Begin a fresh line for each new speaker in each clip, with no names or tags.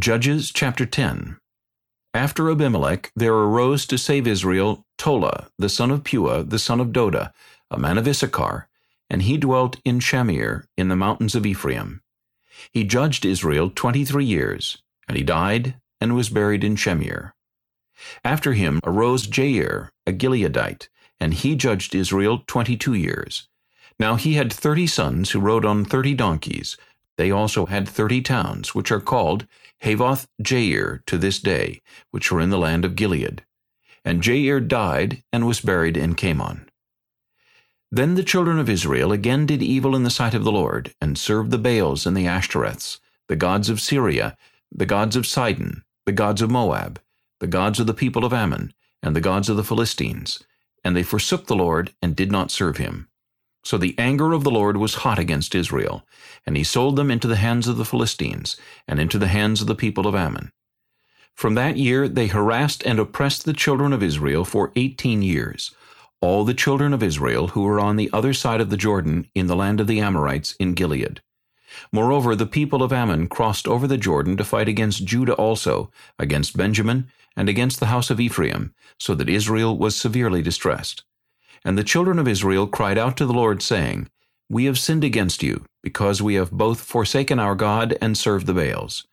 Judges chapter 10 After Abimelech there arose to save Israel Tola, the son of Puah, the son of Dodo, a man of Issachar, and he dwelt in Shamir, in the mountains of Ephraim. He judged Israel twenty-three years, and he died and was buried in Shamir. After him arose Jair, a Gileadite, and he judged Israel twenty-two years. Now he had thirty sons who rode on thirty donkeys. They also had thirty towns, which are called Havoth Jair to this day, which are in the land of Gilead. And Jair died and was buried in Camon. Then the children of Israel again did evil in the sight of the Lord, and served the Baals and the Ashtoreths, the gods of Syria, the gods of Sidon, the gods of Moab, the gods of the people of Ammon, and the gods of the Philistines. And they forsook the Lord, and did not serve him. So the anger of the Lord was hot against Israel, and he sold them into the hands of the Philistines, and into the hands of the people of Ammon. From that year they harassed and oppressed the children of Israel for eighteen years, all the children of Israel who were on the other side of the Jordan in the land of the Amorites in Gilead. Moreover, the people of Ammon crossed over the Jordan to fight against Judah also, against Benjamin, and against the house of Ephraim, so that Israel was severely distressed. And the children of Israel cried out to the Lord, saying, We have sinned against you, because we have both forsaken our God and served the Baals.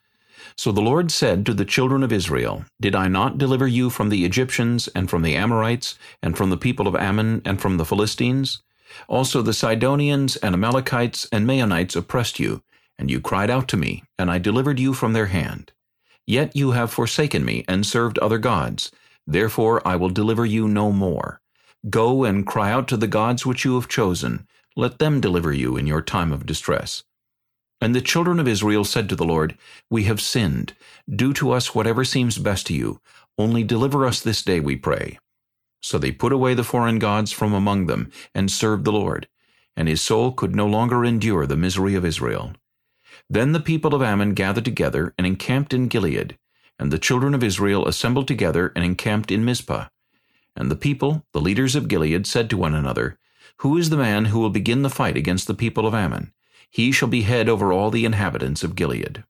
So the Lord said to the children of Israel, Did I not deliver you from the Egyptians, and from the Amorites, and from the people of Ammon, and from the Philistines? Also the Sidonians, and Amalekites, and Maonites oppressed you, and you cried out to me, and I delivered you from their hand. Yet you have forsaken me, and served other gods. Therefore I will deliver you no more. Go and cry out to the gods which you have chosen. Let them deliver you in your time of distress. And the children of Israel said to the Lord, We have sinned. Do to us whatever seems best to you. Only deliver us this day, we pray. So they put away the foreign gods from among them, and served the Lord. And his soul could no longer endure the misery of Israel. Then the people of Ammon gathered together, and encamped in Gilead. And the children of Israel assembled together, and encamped in Mizpah. And the people, the leaders of Gilead, said to one another, Who is the man who will begin the fight against the people of Ammon? He shall be head over all the inhabitants of Gilead.